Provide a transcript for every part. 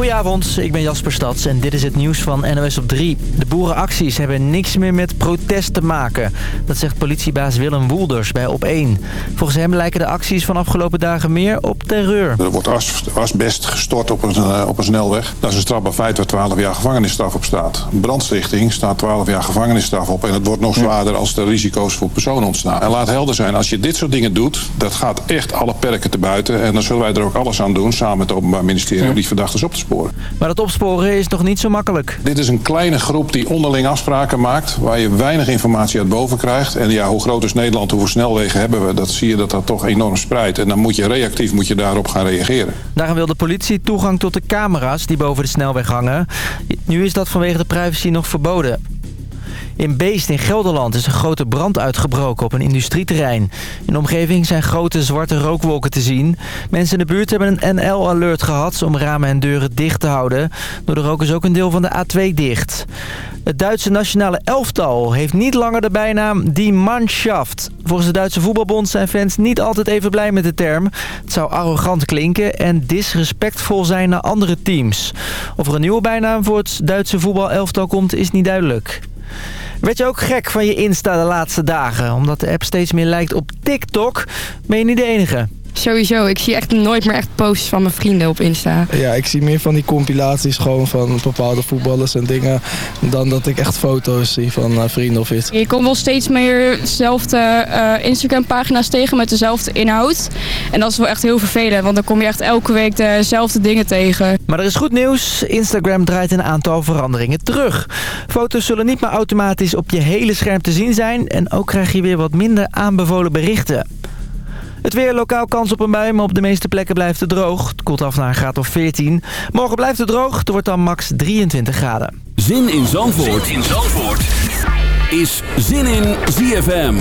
Goedenavond, ik ben Jasper Stads en dit is het nieuws van NOS op 3. De boerenacties hebben niks meer met protest te maken. Dat zegt politiebaas Willem Woelders bij Op1. Volgens hem lijken de acties van afgelopen dagen meer op terreur. Er wordt as, asbest gestort op een, uh, op een snelweg. Dat is een strafbaar feit waar 12 jaar gevangenisstraf op staat. Brandstichting staat 12 jaar gevangenisstraf op. En het wordt nog zwaarder als er risico's voor personen ontstaan. En laat helder zijn, als je dit soort dingen doet... dat gaat echt alle perken te buiten. En dan zullen wij er ook alles aan doen, samen met het Openbaar Ministerie... om die verdachten op te sporen. Maar dat opsporen is nog niet zo makkelijk. Dit is een kleine groep die onderling afspraken maakt... waar je weinig informatie uit boven krijgt. En ja, hoe groot is Nederland, hoeveel snelwegen hebben we... dat zie je dat dat toch enorm spreidt. En dan moet je reactief moet je daarop gaan reageren. Daarom wil de politie toegang tot de camera's die boven de snelweg hangen. Nu is dat vanwege de privacy nog verboden. In Beest in Gelderland is een grote brand uitgebroken op een industrieterrein. In de omgeving zijn grote zwarte rookwolken te zien. Mensen in de buurt hebben een NL-alert gehad om ramen en deuren dicht te houden. Door de rook is ook een deel van de A2 dicht. Het Duitse nationale elftal heeft niet langer de bijnaam Die Mannschaft. Volgens de Duitse voetbalbond zijn fans niet altijd even blij met de term. Het zou arrogant klinken en disrespectvol zijn naar andere teams. Of er een nieuwe bijnaam voor het Duitse voetbalelftal komt is niet duidelijk. Werd je ook gek van je Insta de laatste dagen? Omdat de app steeds meer lijkt op TikTok, ben je niet de enige. Sowieso, ik zie echt nooit meer echt posts van mijn vrienden op Insta. Ja, ik zie meer van die compilaties gewoon van bepaalde voetballers en dingen... dan dat ik echt foto's zie van uh, vrienden of iets. Je komt wel steeds meer dezelfde uh, Instagram-pagina's tegen met dezelfde inhoud. En dat is wel echt heel vervelend, want dan kom je echt elke week dezelfde dingen tegen. Maar er is goed nieuws. Instagram draait een aantal veranderingen terug. Foto's zullen niet meer automatisch op je hele scherm te zien zijn... en ook krijg je weer wat minder aanbevolen berichten. Het weer lokaal kans op een bui, maar op de meeste plekken blijft het droog. Het koelt af naar een graad of 14. Morgen blijft het droog, het wordt dan max 23 graden. Zin in Zandvoort, zin in Zandvoort. is Zin in ZFM.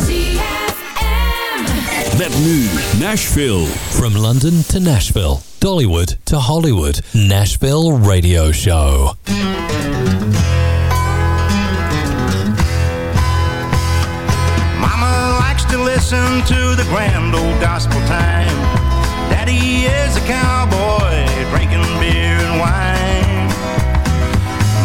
Met nu Nashville. From London to Nashville, Dollywood to Hollywood. Nashville Radio Show. Listen to the grand old gospel time. Daddy is a cowboy drinking beer and wine.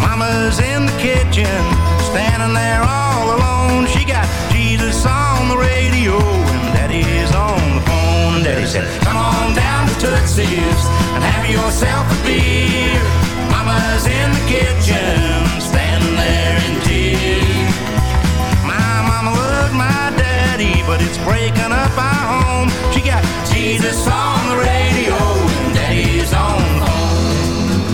Mama's in the kitchen, standing there all alone. She got Jesus on the radio and Daddy's on the phone. Daddy said, Come on down to Tootsie's and have yourself a beer. Mama's in the kitchen, my but it's breaking up our home. She got Jesus on the radio and daddy's on the phone.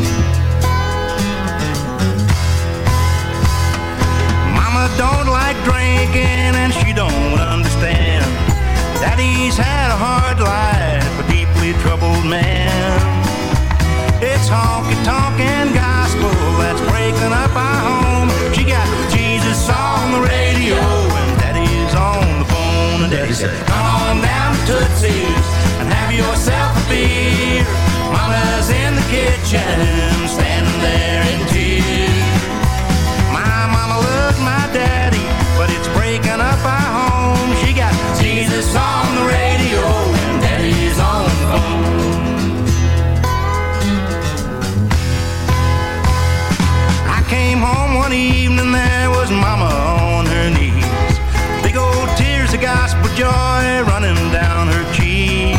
Mama don't like drinking and she don't understand. Daddy's had a hard life, a deeply troubled man. It's honky-tonk and gospel that's breaking up our home. She got Jesus on the radio And said, come on down to Tootsie's and have yourself a beer. Mama's in the kitchen, standing there gospel joy running down her cheeks.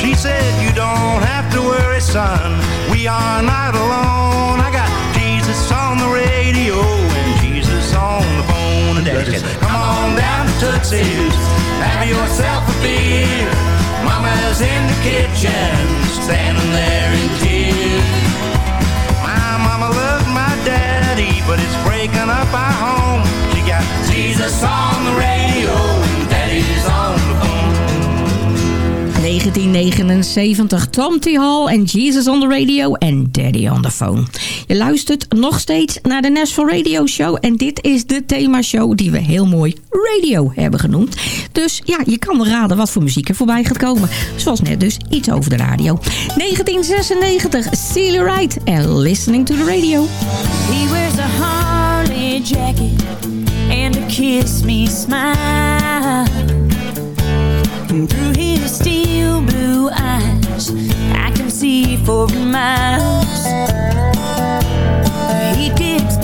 She said, You don't have to worry, son, we are not alone. I got Jesus on the radio and Jesus on the phone. And Daddy said, Come on down to Tootsie's, have yourself a beer. Mama's in the kitchen, standing there in tears. My mama loved my daddy, but it's breaking up our home. She got Jesus on the radio 1979, Tom T. Hall en Jesus on the Radio en Daddy on the Phone. Je luistert nog steeds naar de Nashville Radio Show en dit is de themashow die we heel mooi radio hebben genoemd. Dus ja, je kan raden wat voor muziek er voorbij gaat komen. Zoals net dus iets over de radio. 1996, Celia Wright en Listening to the Radio. He wears a Harley jacket and a kiss me smile. Through his steel blue eyes. I can see for miles. He digs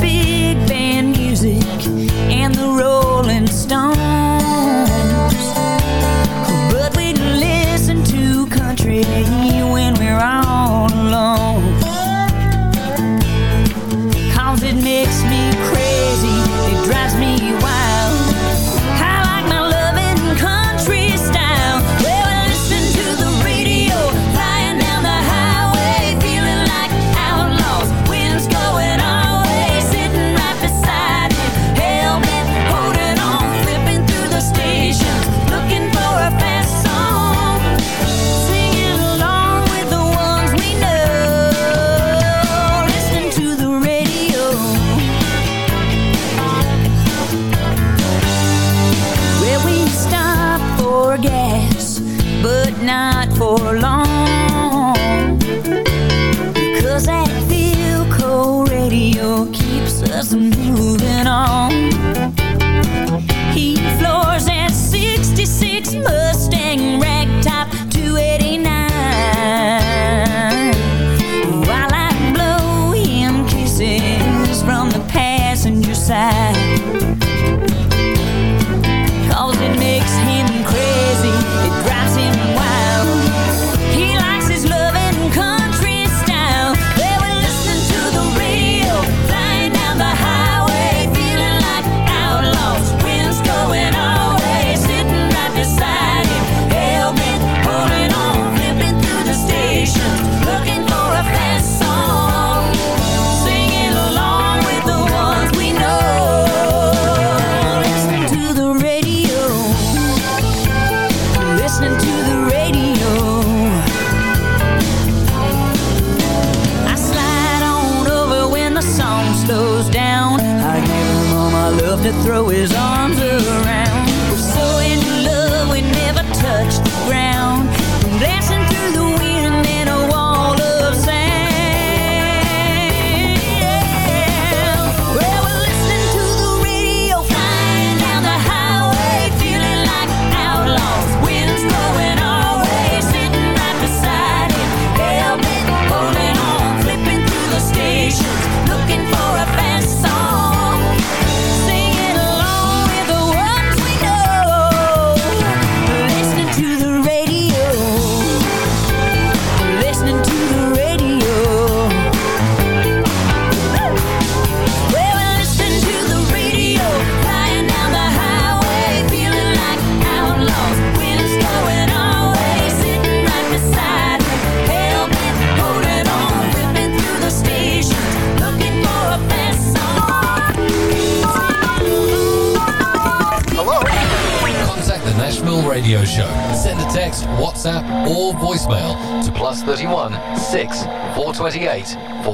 great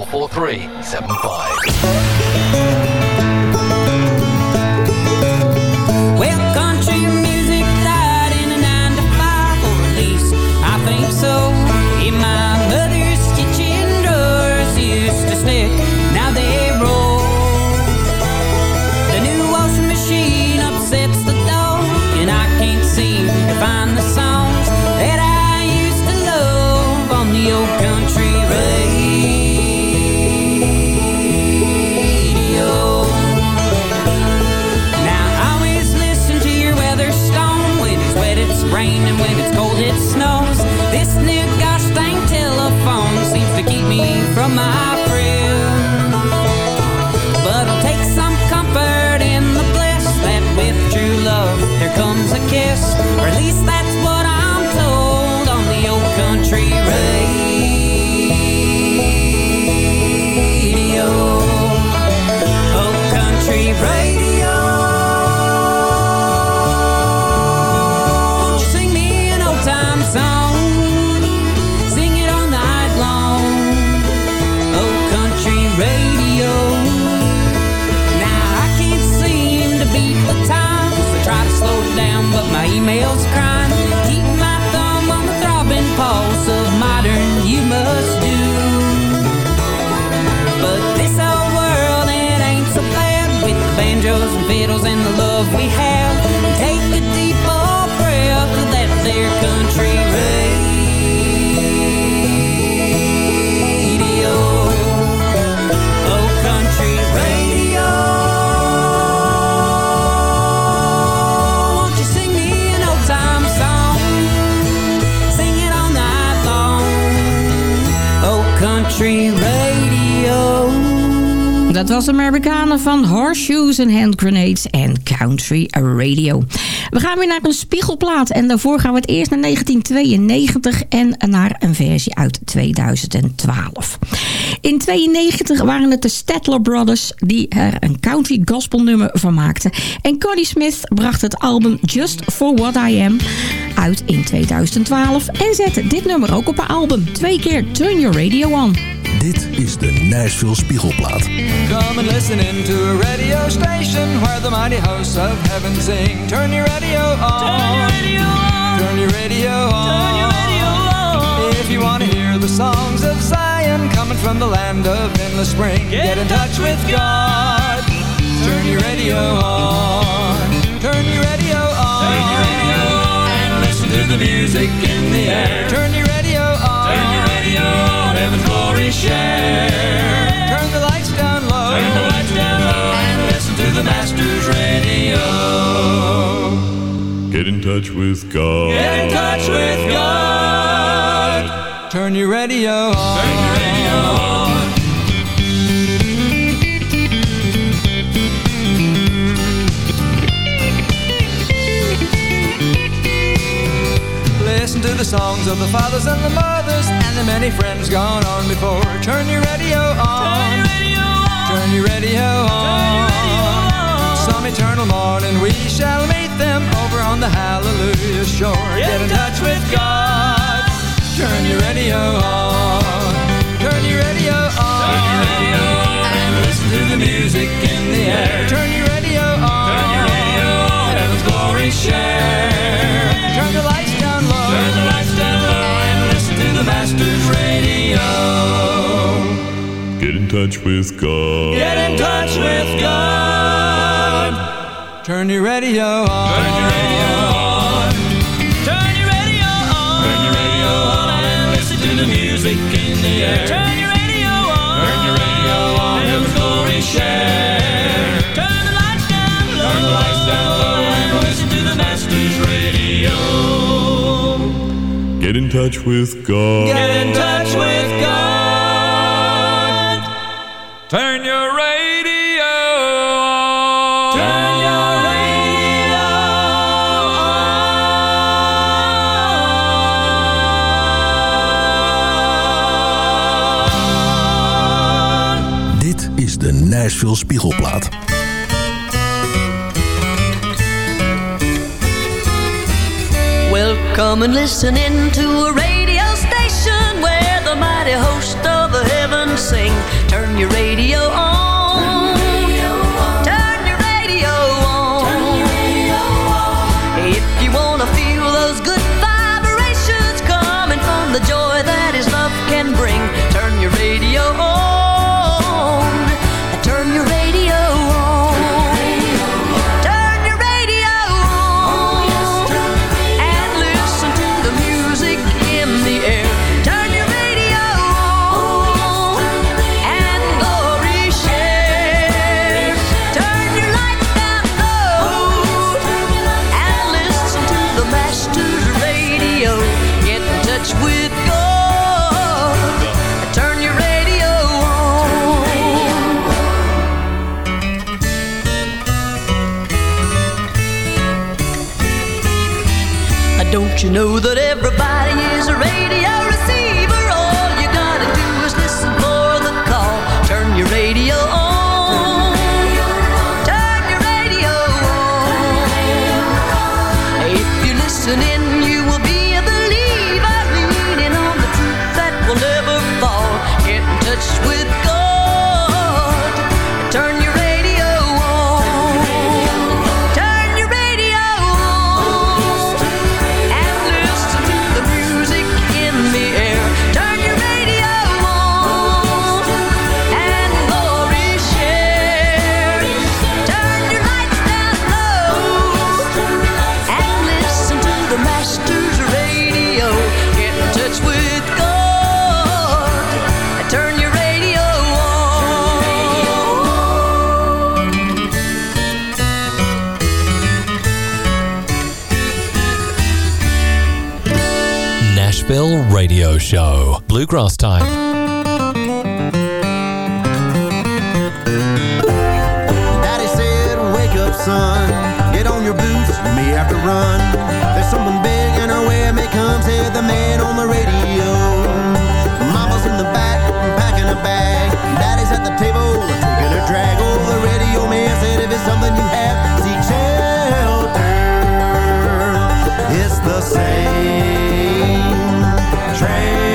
Dat was Amerikanen van Horseshoes and Hand Grenades en Country Radio. We gaan weer naar een spiegelplaat en daarvoor gaan we het eerst naar 1992 en naar een versie uit 2012. In 92 waren het de Statler Brothers die er een country gospel nummer van maakten. En Connie Smith bracht het album Just For What I Am uit in 2012 en zette dit nummer ook op haar album. Twee keer Turn Your Radio On. Dit is de Nashville Spiegelplaat. Come and listen into a radio station where the mighty hosts of heaven sing. Turn your radio on. Turn your radio on. Turn your radio on. Turn your radio on. If you want to hear the songs of Zion coming from the land of endless spring, get, in touch with God. Turn your radio on. Turn your radio on. Turn your radio on. And listen to the music in the air. Turn your radio on. Turn your radio on. Heaven's glory share. Turn the lights down low. Turn the lights down low. And listen to the Master's radio. Get in touch with God. Get in touch with God. Turn your radio on. Turn your radio on. Listen to the songs of the fathers and the mothers and the many friends gone on before. Turn your radio on. Turn your radio on. Some eternal morning we shall meet them over on the Hallelujah shore. Get in touch with God. Turn your radio on. Turn your radio on. Turn your radio on. And listen to the music in the air. Turn your radio on. Turn your radio on. Heaven's glory share. Turn the lights down low. Turn the lights down low. And listen to the Master's radio. Get in touch with God. Get in touch with God. Turn your radio on. Turn your radio on. Touch with God. Get in touch with God. Turn your radio on. Turn your radio on. Dit is de Nashville Spiegelplaat. Come and listen in to a radio station where the mighty host of the heavens sing. Turn your radio on. Bill Radio Show. Bluegrass time. Son, get on your boots, you may have to run. There's big may come, said the man on the radio. Mama's in the back, packing a bag. Daddy's at the table, train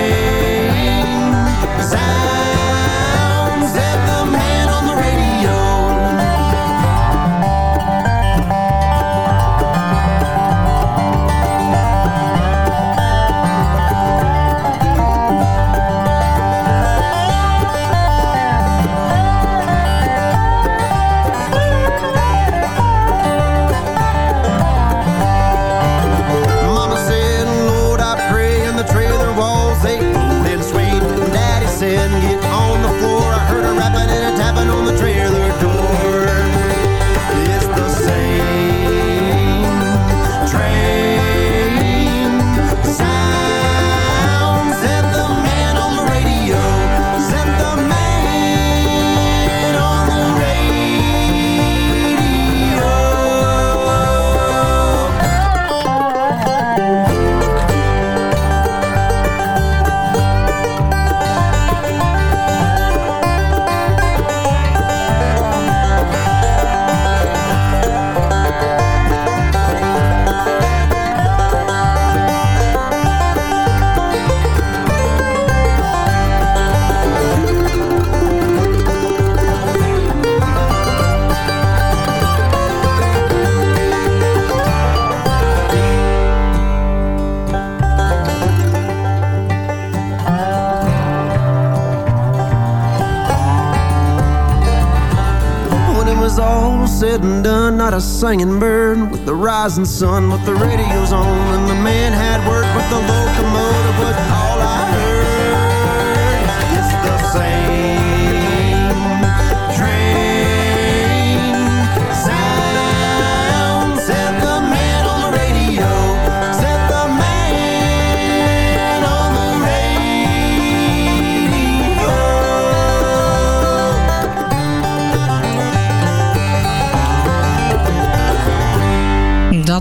not a singing bird with the rising sun, with the radios on, and the man had word, but the locomotive was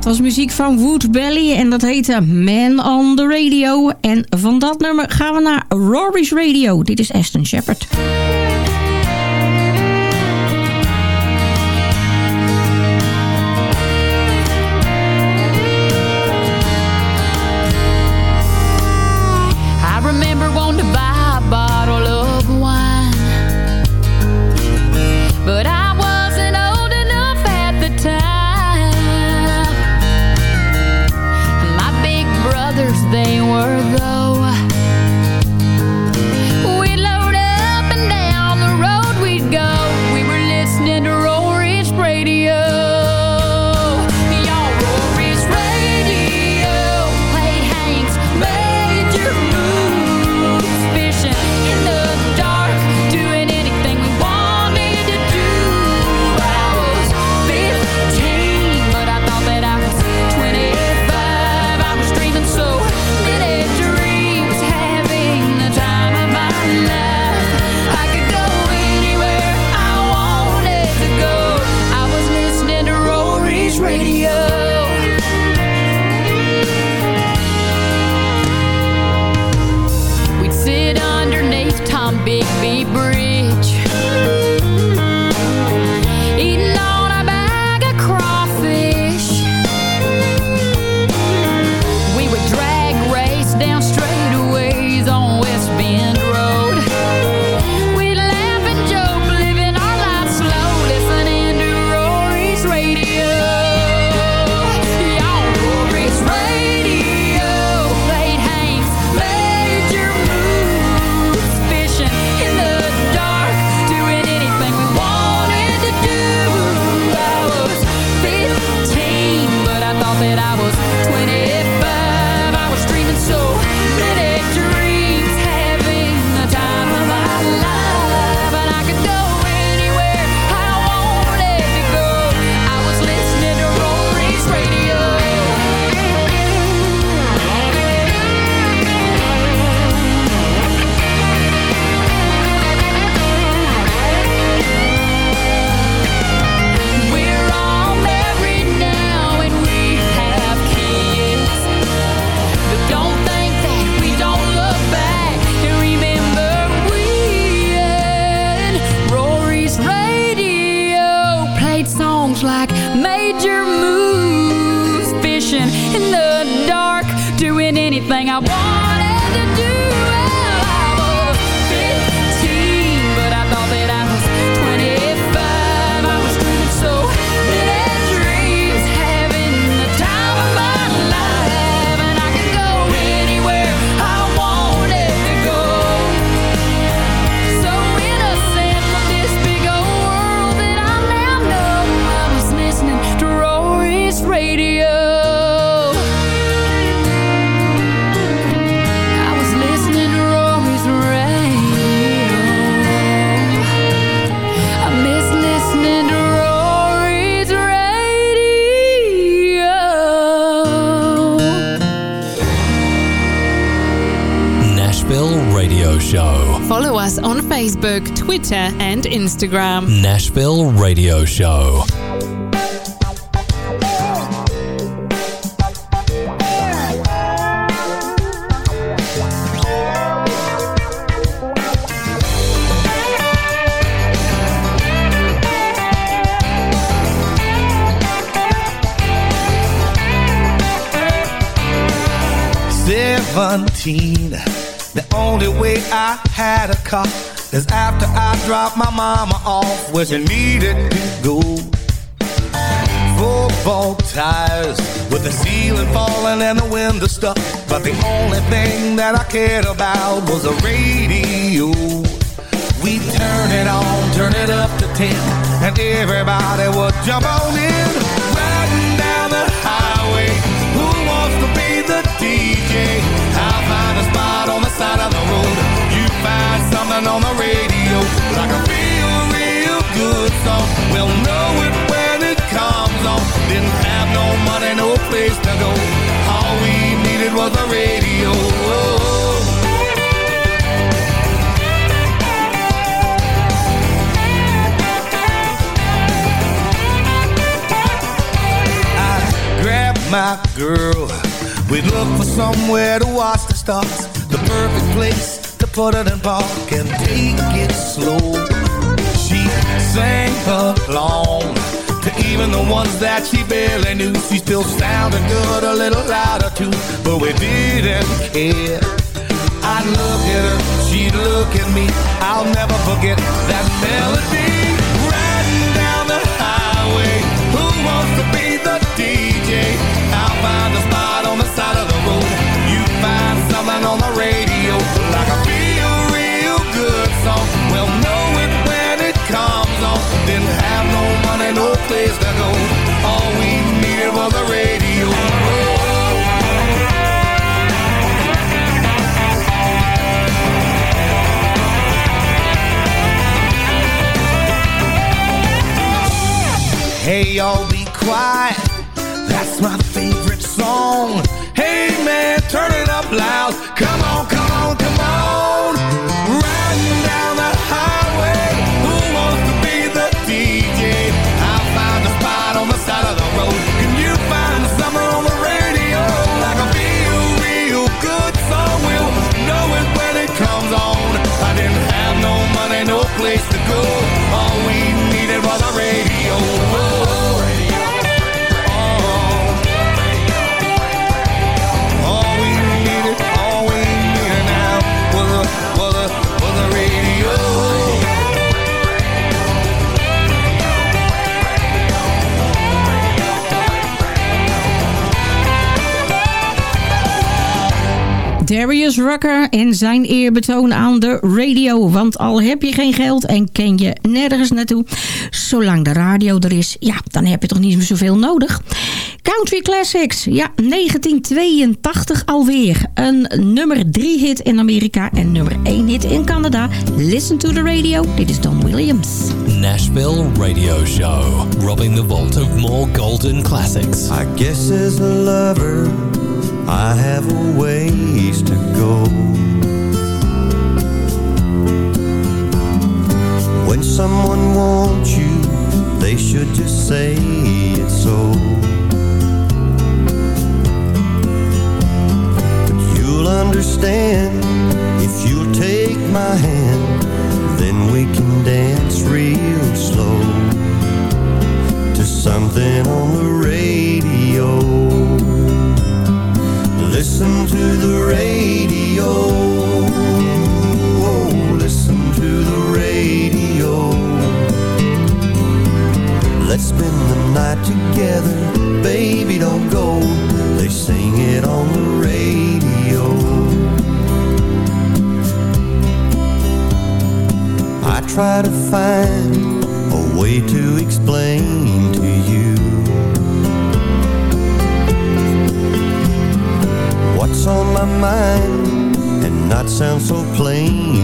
Dat was muziek van Wood Belly en dat heette Man on the Radio. En van dat nummer gaan we naar Rory's Radio. Dit is Aston Shepard. in the dark, doing anything I want. Facebook, Twitter, and Instagram. Nashville Radio Show. Seventeen. The only way I had a car is after I dropped my mama off where she needed to go. Football tires with the ceiling falling and the window stuck. But the only thing that I cared about was the radio. We turn it on, turn it up to ten, and everybody would jump on in. Riding down the highway, who wants to be the DJ? I'll find a spot on the side of the road. You find something on the radio, like a real, real good song. We'll know it when it comes on. Didn't have no money, no place to go. All we needed was a radio. Grabbed my girl. We'd look for somewhere to watch the stars. The perfect place it in park and take it slow. She sang along to even the ones that she barely knew. She still sounded good, a little louder too, but we didn't care. I'd look at her, she'd look at me. I'll never forget that melody. Riding down the highway, who wants to be the DJ? I'll find a spot on the side of the road. You find something on the radio, no place to go. All we needed was a radio. Hey, y'all be quiet. Darius Rucker in zijn eerbetoon aan de radio. Want al heb je geen geld en ken je nergens naartoe... zolang de radio er is, ja, dan heb je toch niet meer zoveel nodig. Country Classics, ja, 1982 alweer. Een nummer 3 hit in Amerika en nummer 1 hit in Canada. Listen to the radio, dit is Don Williams. Nashville Radio Show. Robbing the vault of more golden classics. I guess as a lover, I have a ways to go. When someone wants you, they should just say it so. But you'll understand if you'll take my hand, then we can dance real slow to something on the radio. Listen to the radio. Oh, listen to the radio. Let's spend the night together. Baby, don't go. They sing it on the radio. I try to find a way to explain to what's on my mind and not sound so plain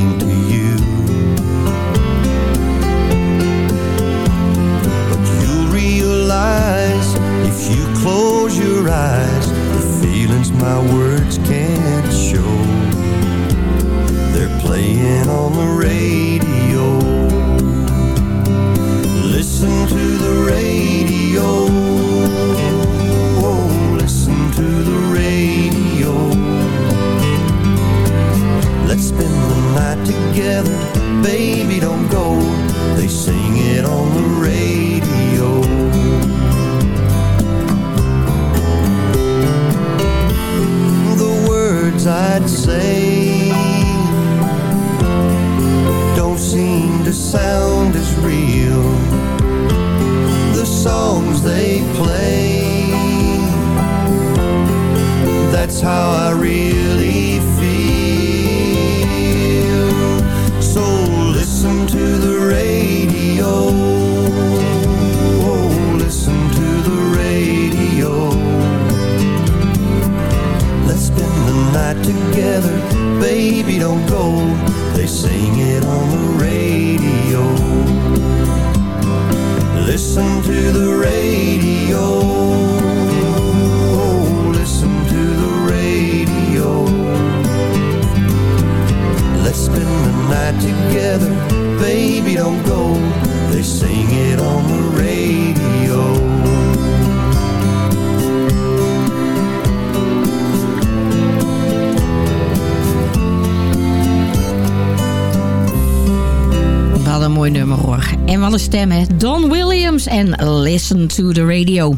to the Radio.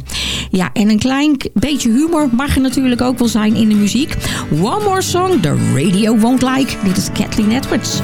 Ja, en een klein beetje humor mag er natuurlijk ook wel zijn in de muziek. One more song, the radio won't like. Dit is Kathleen Edwards.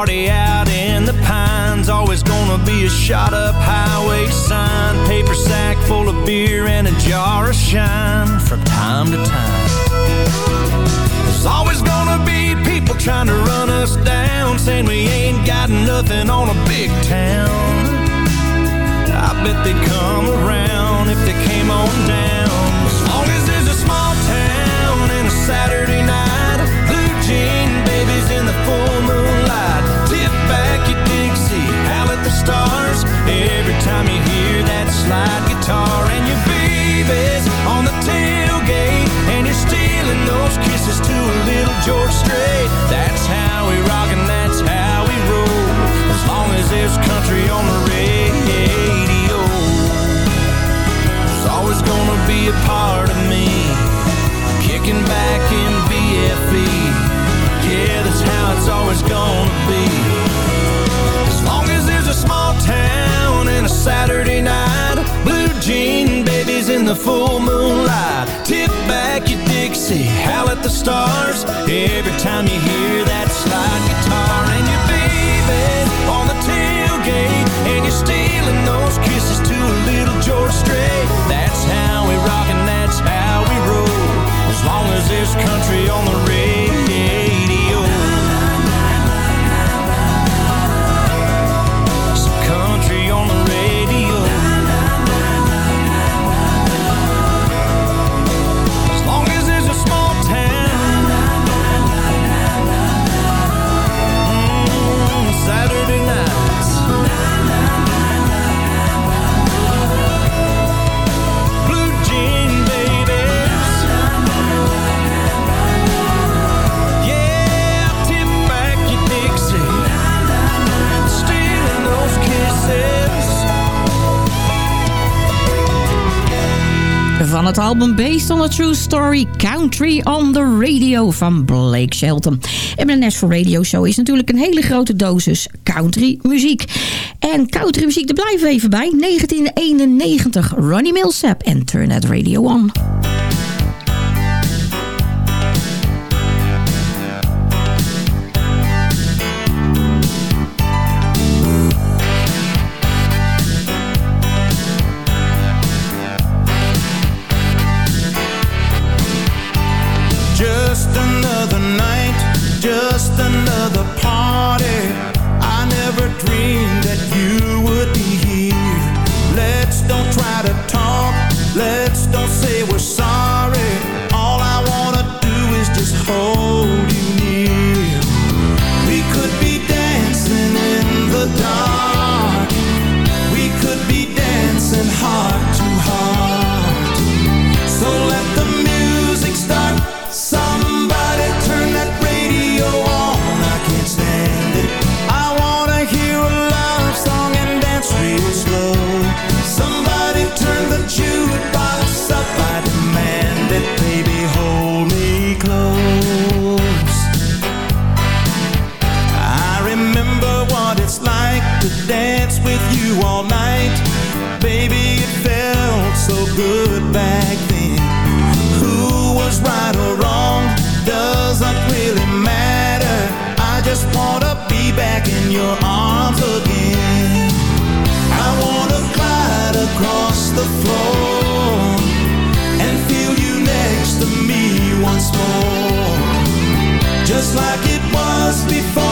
Party out in the pines. Always gonna be a shot up highway sign. Paper sack full of beer and a jar of shine from time to time. There's always gonna be people trying to run us down. Saying we ain't got nothing on a big town. I bet they'd come around if they came on down. As long as there's a small town and a Saturday it's always gonna be. As long as there's a small town and a Saturday night, blue jean babies in the full moonlight. Tip back your Dixie, howl at the stars. Every time you hear that slide guitar and your baby on the tailgate, and you're stealing those kisses to a little George Strait. That's how we rock and that's how we roll. As long as there's country on the radio. Het album Based on a True Story, Country on the Radio van Blake Shelton. En bij de Nashville Radio Show is natuurlijk een hele grote dosis country muziek. En country muziek, daar blijven we even bij. 1991, Ronnie Millsap en Turn That Radio On. baby, it felt so good back then. Who was right or wrong doesn't really matter. I just wanna be back in your arms again. I wanna glide across the floor and feel you next to me once more, just like it was before.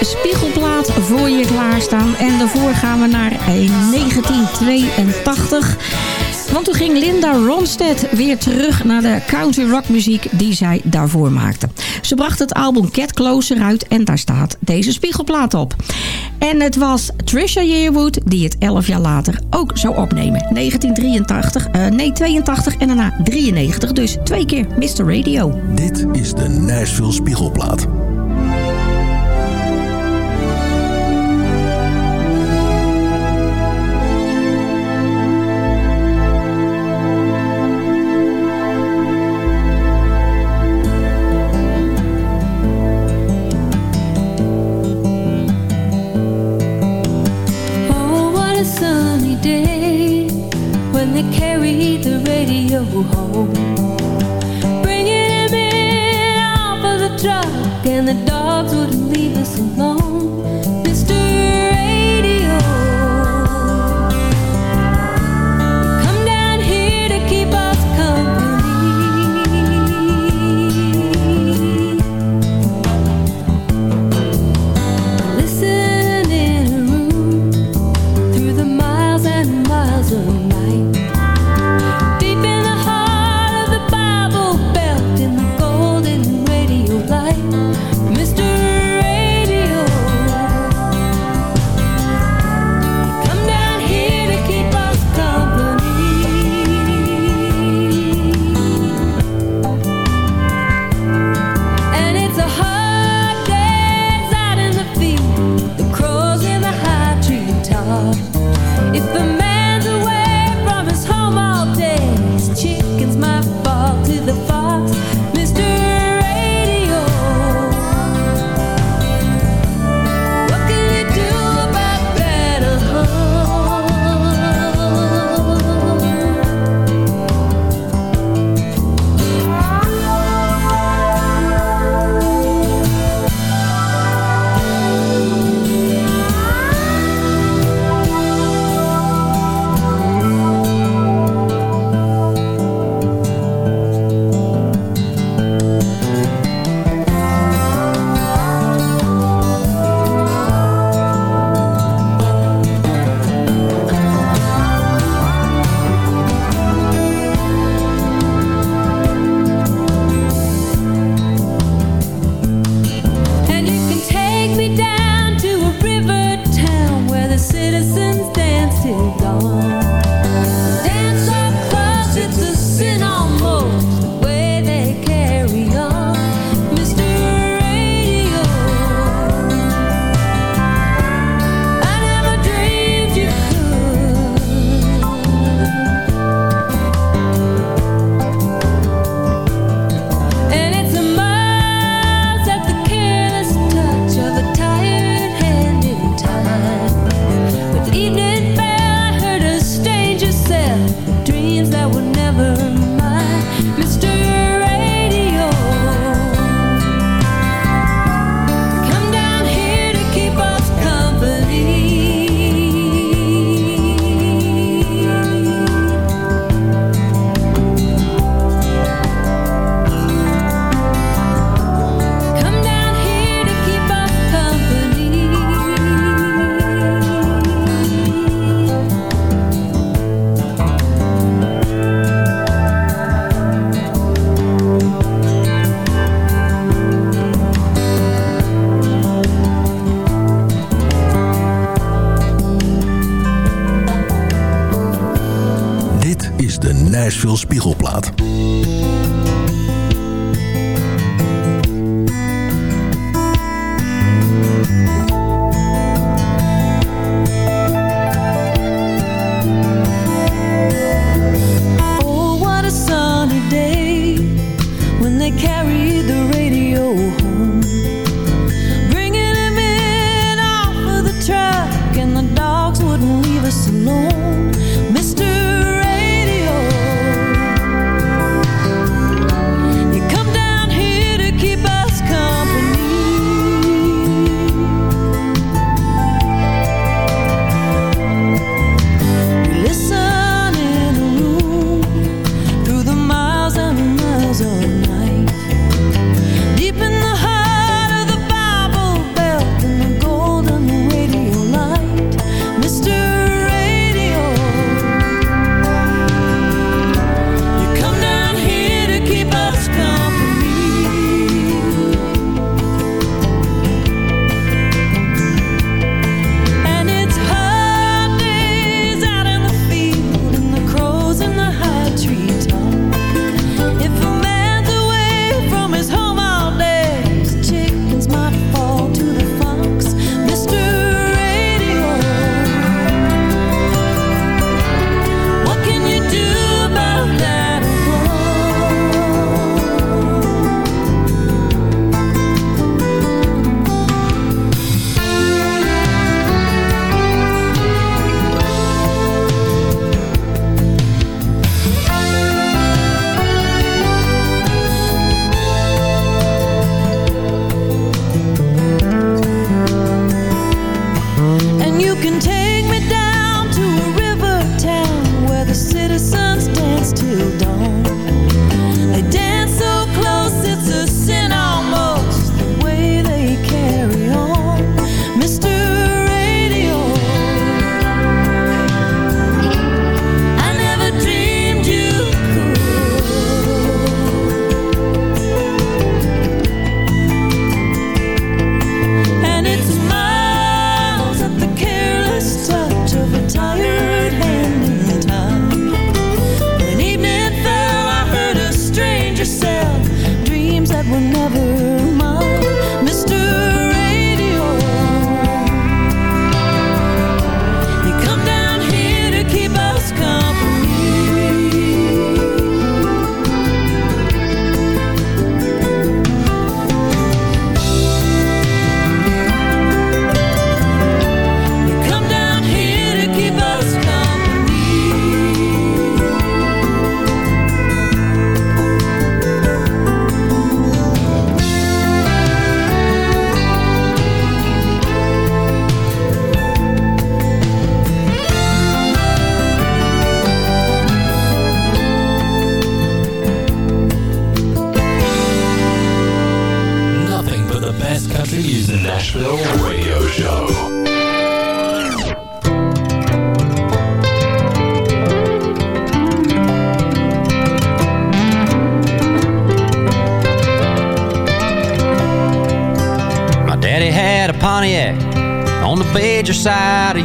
spiegelplaat voor je klaarstaan. En daarvoor gaan we naar eh, 1982. Want toen ging Linda Ronstadt weer terug naar de country rock muziek die zij daarvoor maakte. Ze bracht het album Cat Closer uit en daar staat deze spiegelplaat op. En het was Trisha Yearwood die het 11 jaar later ook zou opnemen. 1983, eh, nee 82 en daarna 93. Dus twee keer Mr. Radio. Dit is de Nashville Spiegelplaat.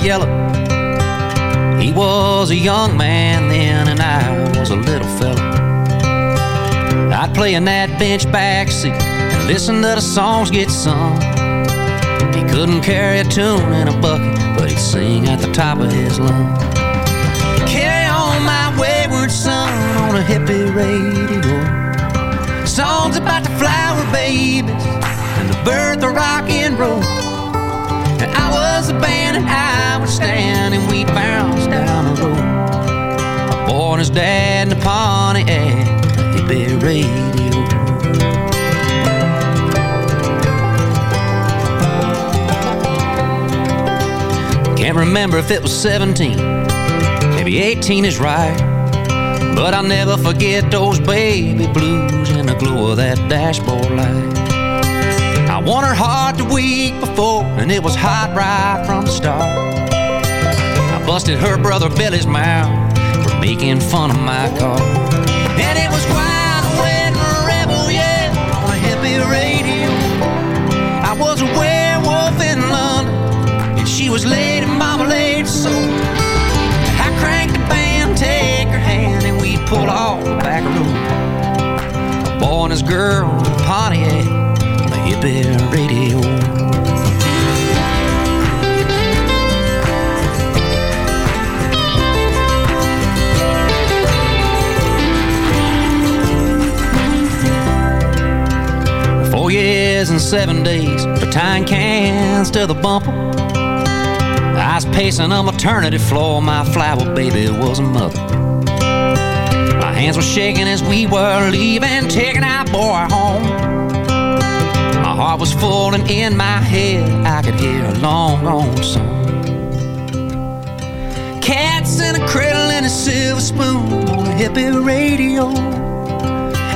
Yellow. He was a young man then, and I was a little fella. I'd play in that bench backseat and listen to the songs get sung. He couldn't carry a tune in a bucket, but he'd sing at the top of his lungs. Carry on my wayward son on a hippie radio. Songs about the flower babies and the birth of rock and roll. Was the band and I would stand and we'd bounce down the road. Boy his dad in the Pontiac, hippie radio. Can't remember if it was 17, maybe 18 is right. But I'll never forget those baby blues and the glow of that light. I won her heart the week before, and it was hot right from the start. I busted her brother Billy's mouth for making fun of my car. And it was wet and rebel, yeah, on a hippie radio. I was a werewolf in London, and she was Lady Marmalade soul. I cranked the band, take her hand, and we pull off the back road. A boy and his girl Pontiac radio. Four years and seven days, for tying cans to the bumper. I was pacing a maternity floor, my flower baby was a mother. My hands were shaking as we were leaving, taking our boy heart was full and in my head I could hear a long gone song. Cats in a cradle and a silver spoon on a hippie radio.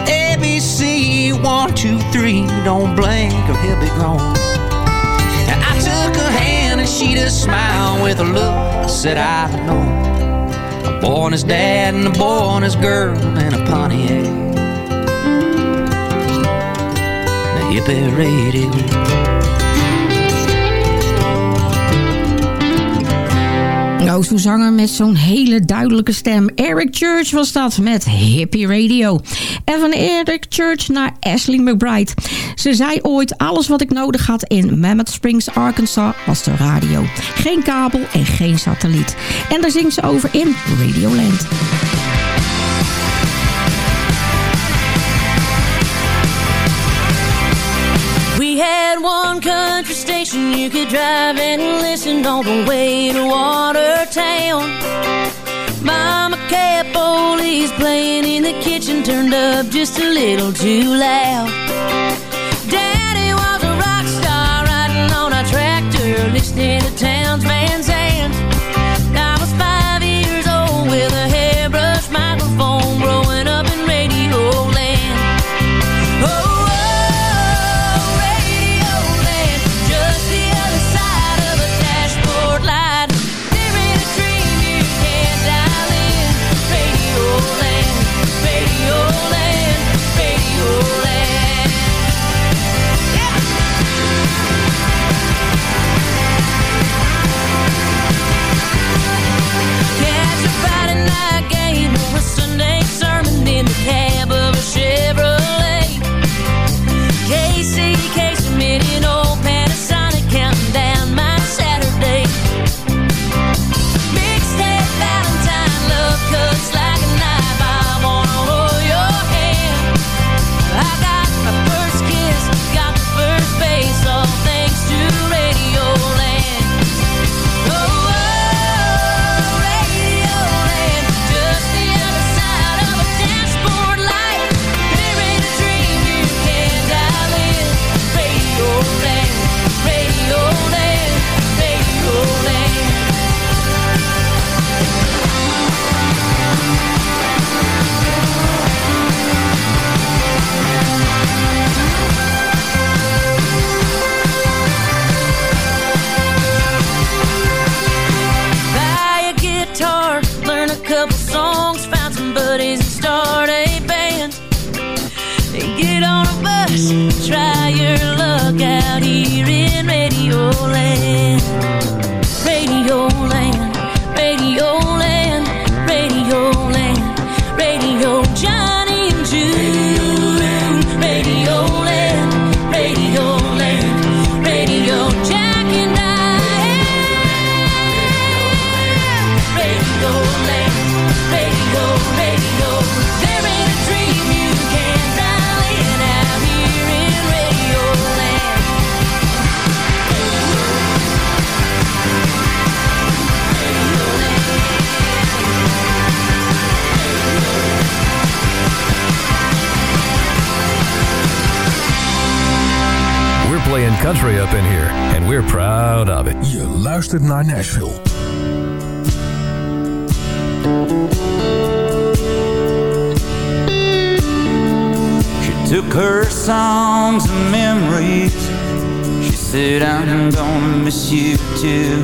ABC one two three, don't blink or he'll be gone. And I took her hand and she just smiled with a look. Said I know a boy and his dad and a boy and his girl in a Pontiac. Hippie radio. Nou, zo'n zanger met zo'n hele duidelijke stem. Eric Church was dat met Hippie Radio. En van Eric Church naar Ashley McBride. Ze zei ooit, alles wat ik nodig had in Mammoth Springs, Arkansas, was de radio. Geen kabel en geen satelliet. En daar zingt ze over in Radioland. One country station you could drive and listen on the way to Watertown. Mama kept oldies playing in the kitchen, turned up just a little too loud. Country up in here, and we're proud of it. Je luistert naar Nashville. She took her songs and memories. She said, I'm gonna miss you too.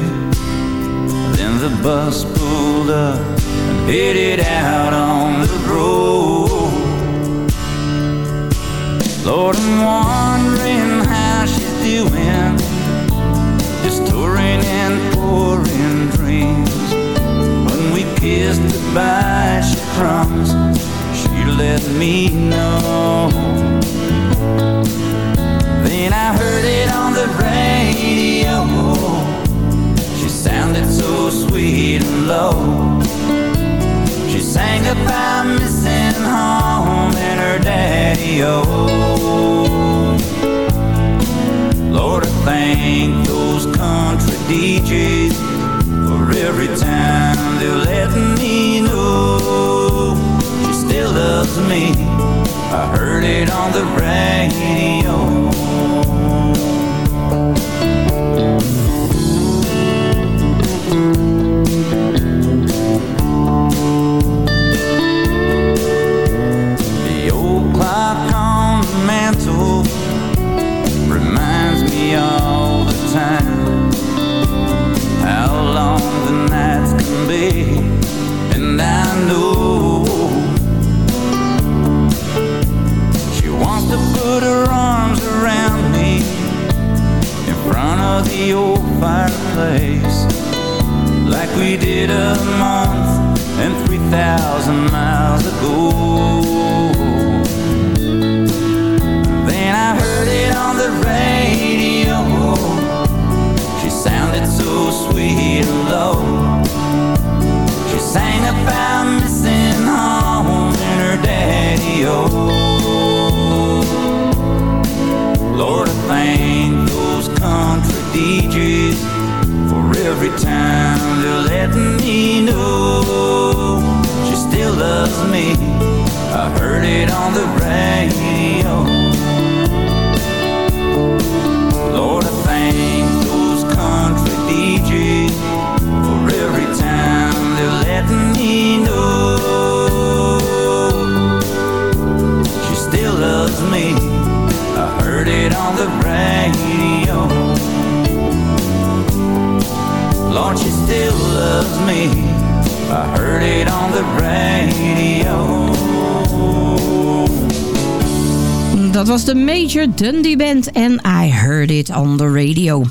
Then the bus pulled up and headed out on the road. Lord, I'm wondering how she's doing. Just touring and pouring dreams. When we kissed goodbye she promised she'd let me know. Then I heard it on the radio. She sounded so sweet and low. She sang about missing home and her daddy-o. Oh. Thank those country DJs for every time they're letting me know she still loves me. I heard it on the radio. Major Dundee Band en I Heard It on the Radio.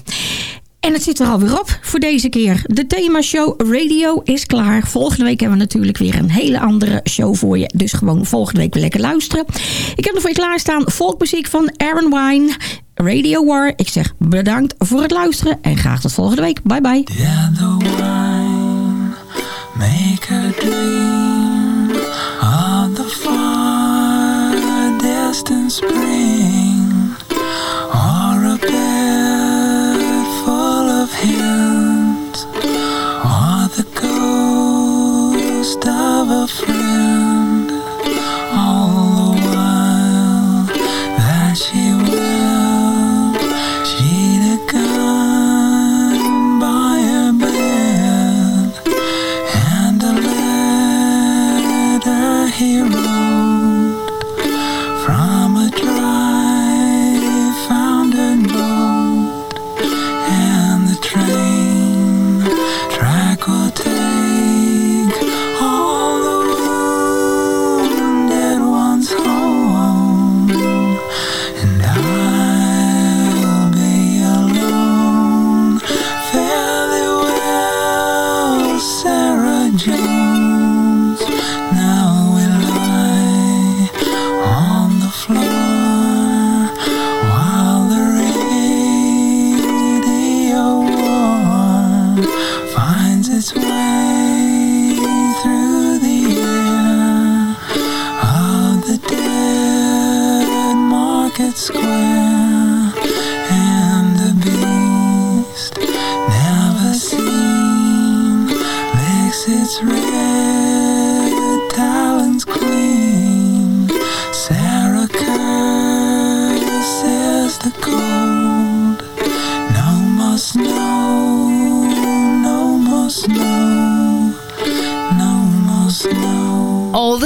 En het zit er alweer op voor deze keer. De themashow Radio is klaar. Volgende week hebben we natuurlijk weer een hele andere show voor je. Dus gewoon volgende week weer lekker luisteren. Ik heb nog voor je klaarstaan volkmuziek van Aaron Wine. Radio War. Ik zeg bedankt voor het luisteren en graag tot volgende week. Bye bye. Make a dream of the far distant spring ghost of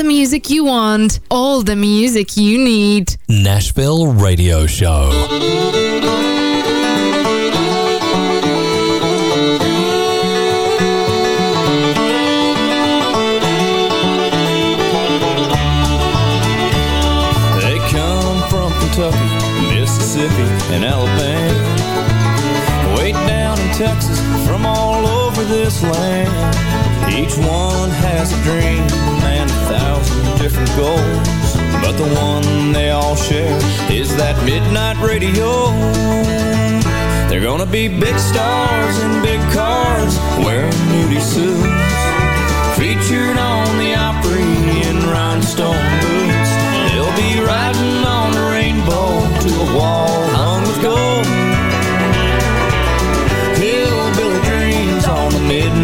the music you want, all the music you need. Nashville Radio Show. They come from Kentucky, Mississippi, and Alabama. Way down in Texas, from all over this land. Each one has a dream, and a thousand different goals, but the one they all share is that midnight radio. They're gonna be big stars in big cars, wearing nudie suits, featured on the Opry in rhinestone boots. They'll be riding on a rainbow to a wall hung with gold.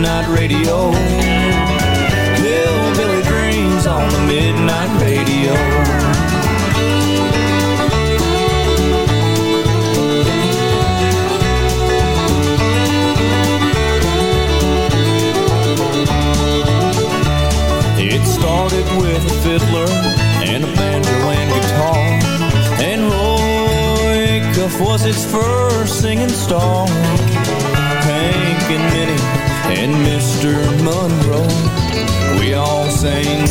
Midnight radio. Hillbilly dreams on the midnight radio. It started with a fiddler and a banjo and guitar. And Roy Acuff was its first singing star. Hank and Minnie and Mr. Monroe. We all sang.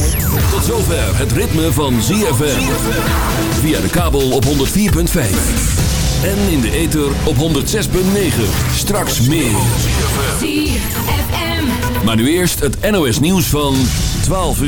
Tot zover het ritme van ZFM. Via de kabel op 104.5. En in de ether op 106.9. Straks meer. Maar nu eerst het NOS nieuws van 12 uur.